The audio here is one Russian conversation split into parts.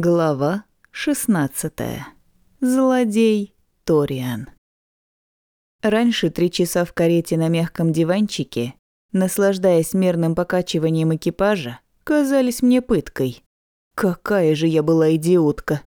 Глава 16. Злодей Ториан. Раньше три часа в карете на мягком диванчике, наслаждаясь мерным покачиванием экипажа, казались мне пыткой. Какая же я была идиотка.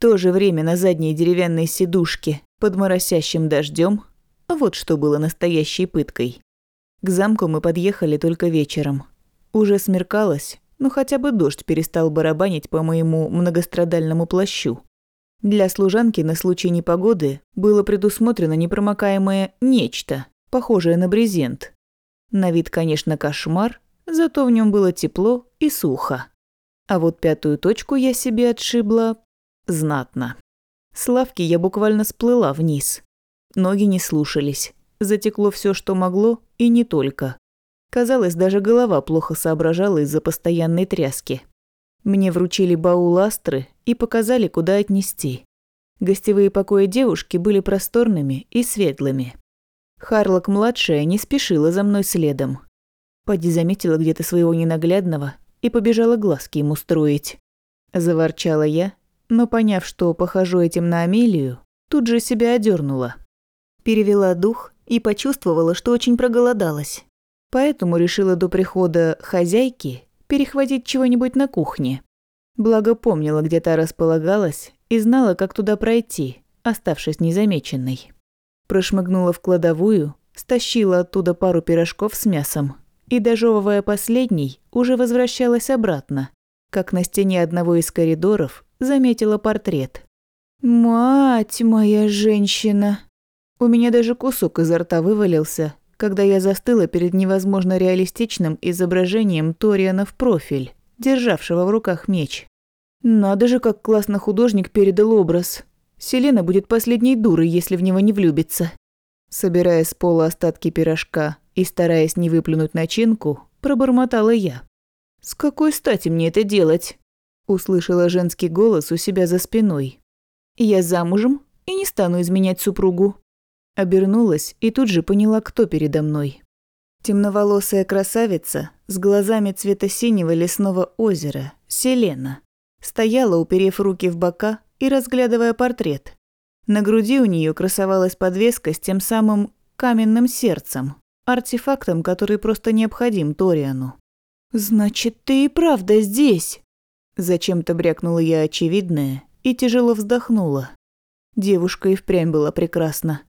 То же время на задней деревянной сидушке под моросящим дождем, вот что было настоящей пыткой. К замку мы подъехали только вечером. Уже смеркалось, но хотя бы дождь перестал барабанить по моему многострадальному плащу. Для служанки на случай непогоды было предусмотрено непромокаемое нечто, похожее на брезент. На вид, конечно, кошмар, зато в нем было тепло и сухо. А вот пятую точку я себе отшибла знатно. С лавки я буквально сплыла вниз. Ноги не слушались. Затекло все, что могло, и не только. Казалось, даже голова плохо соображала из-за постоянной тряски. Мне вручили баул астры и показали, куда отнести. Гостевые покои девушки были просторными и светлыми. Харлок-младшая не спешила за мной следом. Пади заметила где-то своего ненаглядного и побежала глазки ему строить. Заворчала я, но поняв, что похожу этим на Амелию, тут же себя одернула. Перевела дух и почувствовала, что очень проголодалась. Поэтому решила до прихода хозяйки перехватить чего-нибудь на кухне. Благо помнила, где та располагалась, и знала, как туда пройти, оставшись незамеченной. Прошмыгнула в кладовую, стащила оттуда пару пирожков с мясом и, дожевывая последний, уже возвращалась обратно, как на стене одного из коридоров заметила портрет. «Мать моя женщина!» У меня даже кусок изо рта вывалился, когда я застыла перед невозможно реалистичным изображением Ториана в профиль, державшего в руках меч. Надо же, как классно художник передал образ. Селена будет последней дурой, если в него не влюбится. Собирая с пола остатки пирожка и стараясь не выплюнуть начинку, пробормотала я. «С какой стати мне это делать?» Услышала женский голос у себя за спиной. «Я замужем и не стану изменять супругу». Обернулась и тут же поняла, кто передо мной. Темноволосая красавица с глазами цвета синего лесного озера, Селена, стояла, уперев руки в бока и разглядывая портрет. На груди у нее красовалась подвеска с тем самым каменным сердцем, артефактом, который просто необходим Ториану. «Значит, ты и правда здесь?» Зачем-то брякнула я очевидное и тяжело вздохнула. Девушка и впрямь была прекрасна.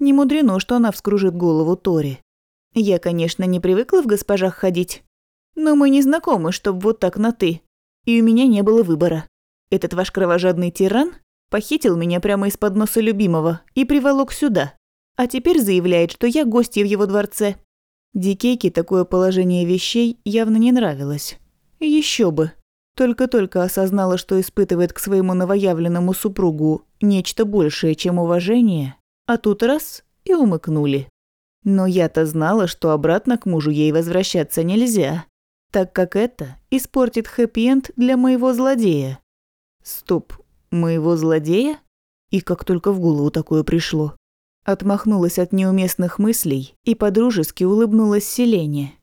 Не мудрено, что она вскружит голову Тори. Я, конечно, не привыкла в госпожах ходить, но мы не знакомы, чтобы вот так на «ты». И у меня не было выбора. Этот ваш кровожадный тиран похитил меня прямо из-под носа любимого и приволок сюда. А теперь заявляет, что я гостья в его дворце. Дикейке такое положение вещей явно не нравилось. Еще бы. Только-только осознала, что испытывает к своему новоявленному супругу нечто большее, чем уважение, а тут раз и умыкнули. Но я-то знала, что обратно к мужу ей возвращаться нельзя, так как это испортит хэппи-энд для моего злодея. Стоп, моего злодея? И как только в голову такое пришло. Отмахнулась от неуместных мыслей и подружески улыбнулась Селене.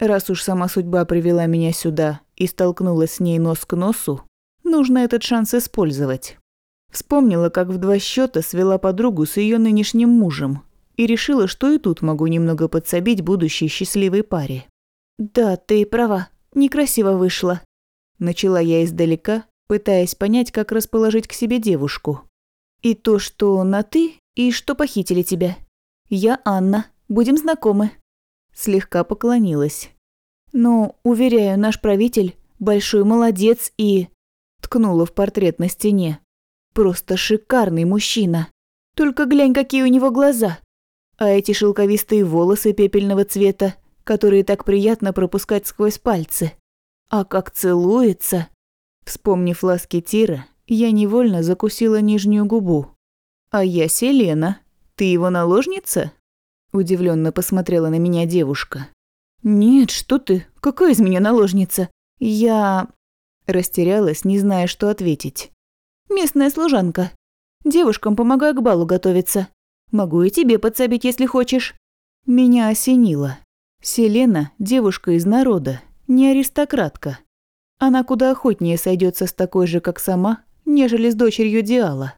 Раз уж сама судьба привела меня сюда и столкнулась с ней нос к носу, нужно этот шанс использовать. Вспомнила, как в два счета свела подругу с ее нынешним мужем и решила, что и тут могу немного подсобить будущей счастливой паре. «Да, ты права, некрасиво вышло», – начала я издалека, пытаясь понять, как расположить к себе девушку. «И то, что на «ты», и что похитили тебя. Я Анна, будем знакомы». Слегка поклонилась. «Но, уверяю, наш правитель – большой молодец и...» Ткнула в портрет на стене. Просто шикарный мужчина. Только глянь, какие у него глаза. А эти шелковистые волосы пепельного цвета, которые так приятно пропускать сквозь пальцы. А как целуется. Вспомнив ласки Тира, я невольно закусила нижнюю губу. «А я Селена. Ты его наложница?» Удивленно посмотрела на меня девушка. «Нет, что ты? Какая из меня наложница? Я...» Растерялась, не зная, что ответить. Местная служанка. Девушкам помогаю к балу готовиться. Могу и тебе подсобить, если хочешь». Меня осенило. Селена – девушка из народа, не аристократка. Она куда охотнее сойдется с такой же, как сама, нежели с дочерью Диала.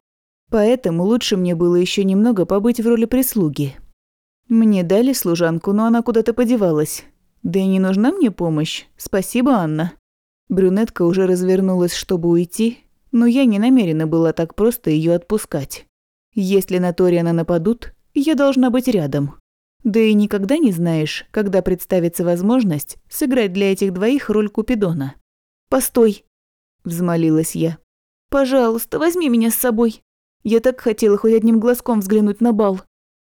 Поэтому лучше мне было еще немного побыть в роли прислуги. Мне дали служанку, но она куда-то подевалась. Да и не нужна мне помощь. Спасибо, Анна. Брюнетка уже развернулась, чтобы уйти, но я не намерена была так просто ее отпускать. Если на Ториана нападут, я должна быть рядом. Да и никогда не знаешь, когда представится возможность сыграть для этих двоих роль Купидона. «Постой!» – взмолилась я. «Пожалуйста, возьми меня с собой. Я так хотела хоть одним глазком взглянуть на бал.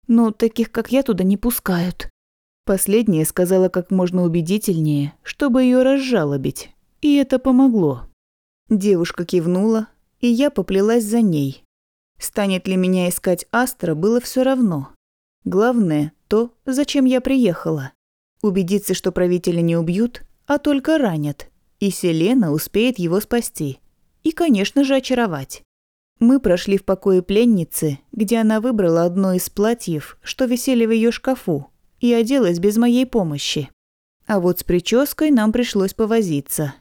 Но таких, как я, туда не пускают». Последнее сказала как можно убедительнее, чтобы ее разжалобить. И это помогло. Девушка кивнула, и я поплелась за ней. Станет ли меня искать Астра, было все равно. Главное – то, зачем я приехала. Убедиться, что правителя не убьют, а только ранят. И Селена успеет его спасти. И, конечно же, очаровать. Мы прошли в покое пленницы, где она выбрала одно из платьев, что висели в ее шкафу, и оделась без моей помощи. А вот с прической нам пришлось повозиться.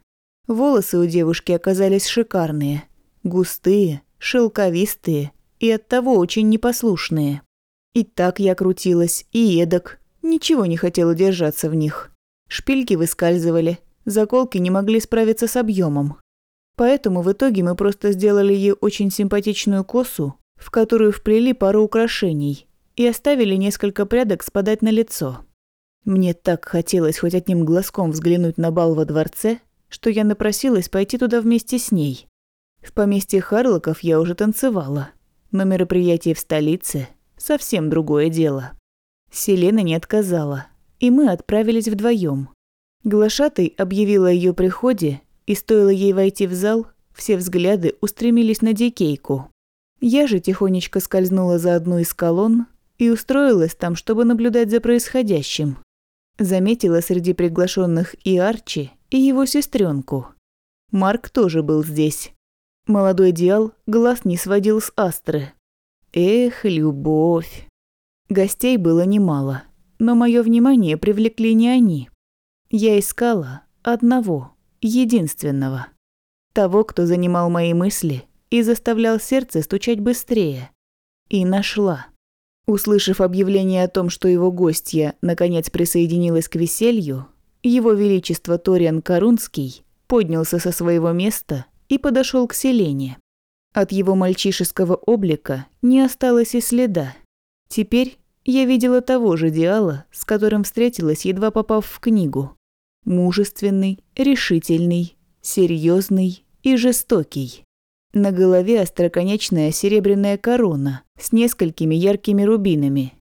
Волосы у девушки оказались шикарные. Густые, шелковистые и оттого очень непослушные. И так я крутилась, и эдак. Ничего не хотела держаться в них. Шпильки выскальзывали, заколки не могли справиться с объемом. Поэтому в итоге мы просто сделали ей очень симпатичную косу, в которую вплели пару украшений, и оставили несколько прядок спадать на лицо. Мне так хотелось хоть одним глазком взглянуть на бал во дворце, что я напросилась пойти туда вместе с ней. В поместье Харлоков я уже танцевала, но мероприятие в столице – совсем другое дело. Селена не отказала, и мы отправились вдвоем. Глашатый объявила о ее приходе, и стоило ей войти в зал, все взгляды устремились на Дикейку. Я же тихонечко скользнула за одну из колонн и устроилась там, чтобы наблюдать за происходящим. Заметила среди приглашенных и Арчи, и его сестренку. Марк тоже был здесь. Молодой Диал глаз не сводил с Астры. Эх, любовь. Гостей было немало, но мое внимание привлекли не они. Я искала одного, единственного. Того, кто занимал мои мысли и заставлял сердце стучать быстрее. И нашла. Услышав объявление о том, что его гостья наконец присоединилась к веселью, его Величество Ториан Карунский поднялся со своего места и подошел к Селене. От его мальчишеского облика не осталось и следа. Теперь я видела того же Диала, с которым встретилась, едва попав в книгу. Мужественный, решительный, серьезный и жестокий. На голове остроконечная серебряная корона с несколькими яркими рубинами.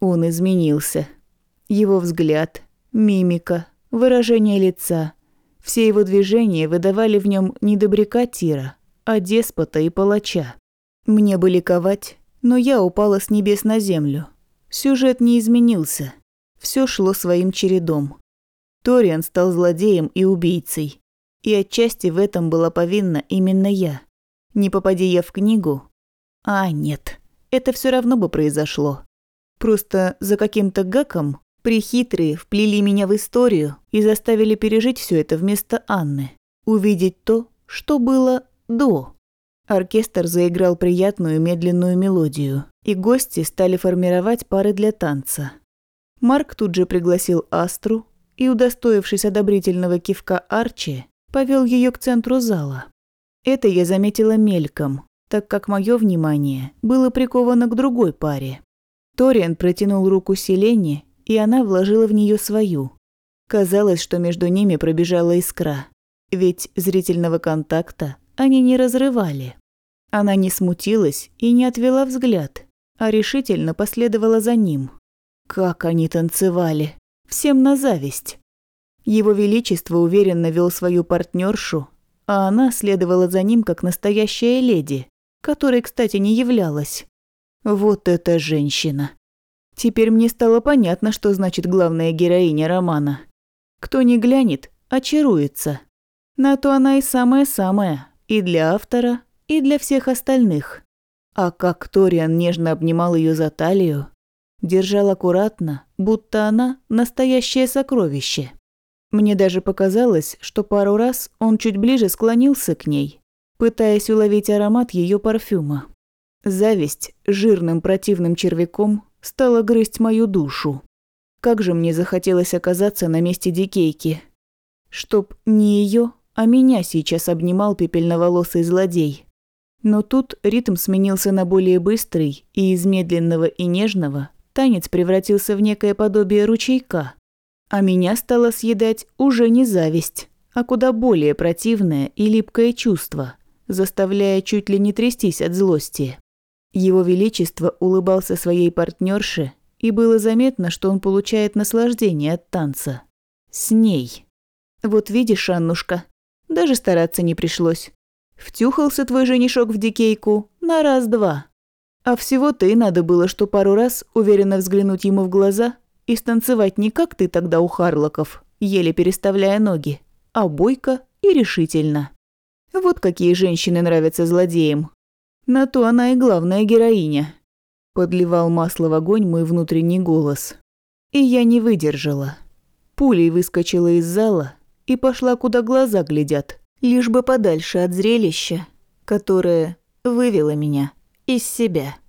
Он изменился. Его взгляд, мимика, выражение лица. Все его движения выдавали в нем не добряка Тира, а деспота и палача. Мне бы ликовать, но я упала с небес на землю. Сюжет не изменился. Все шло своим чередом. Ториан стал злодеем и убийцей. И отчасти в этом была повинна именно я. Не попади я в книгу... А, нет, это все равно бы произошло. Просто за каким-то гаком Прихитрые вплели меня в историю и заставили пережить все это вместо Анны. Увидеть то, что было до. Оркестр заиграл приятную медленную мелодию, и гости стали формировать пары для танца. Марк тут же пригласил Астру и, удостоившись одобрительного кивка Арчи, повел ее к центру зала. Это я заметила мельком, так как мое внимание было приковано к другой паре. Ториан протянул руку Селене и она вложила в нее свою. Казалось, что между ними пробежала искра, ведь зрительного контакта они не разрывали. Она не смутилась и не отвела взгляд, а решительно последовала за ним. Как они танцевали! Всем на зависть. Его Величество уверенно вел свою партнершу, а она следовала за ним как настоящая леди, которой, кстати, не являлась. Вот эта женщина! Теперь мне стало понятно, что значит главная героиня романа. Кто не глянет, очаруется. На то она и самая-самая, и для автора, и для всех остальных. А как Ториан нежно обнимал ее за талию, держал аккуратно, будто она настоящее сокровище. Мне даже показалось, что пару раз он чуть ближе склонился к ней, пытаясь уловить аромат ее парфюма. Зависть жирным противным червяком стала грызть мою душу. Как же мне захотелось оказаться на месте Дикейки. Чтоб не ее, а меня сейчас обнимал пепельноволосый злодей. Но тут ритм сменился на более быстрый, и из медленного и нежного танец превратился в некое подобие ручейка. А меня стало съедать уже не зависть, а куда более противное и липкое чувство, заставляя чуть ли не трястись от злости. Его Величество улыбался своей партнерше, и было заметно, что он получает наслаждение от танца. С ней. Вот видишь, Аннушка, даже стараться не пришлось. Втюхался твой женишок в дикейку на раз-два. А всего ты надо было, что пару раз уверенно взглянуть ему в глаза и станцевать не как ты тогда у Харлоков, еле переставляя ноги, а бойко и решительно. Вот какие женщины нравятся злодеям. На то она и главная героиня. Подливал масло в огонь мой внутренний голос. И я не выдержала. Пулей выскочила из зала и пошла, куда глаза глядят, лишь бы подальше от зрелища, которое вывело меня из себя.